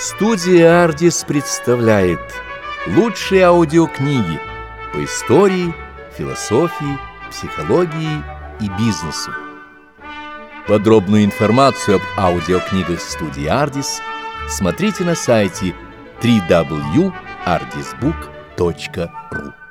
Студия «Ардис» представляет лучшие аудиокниги по истории, философии, психологии и бизнесу. Подробную информацию об аудиокнигах студии «Ардис» смотрите на сайте www.ardisbook.ru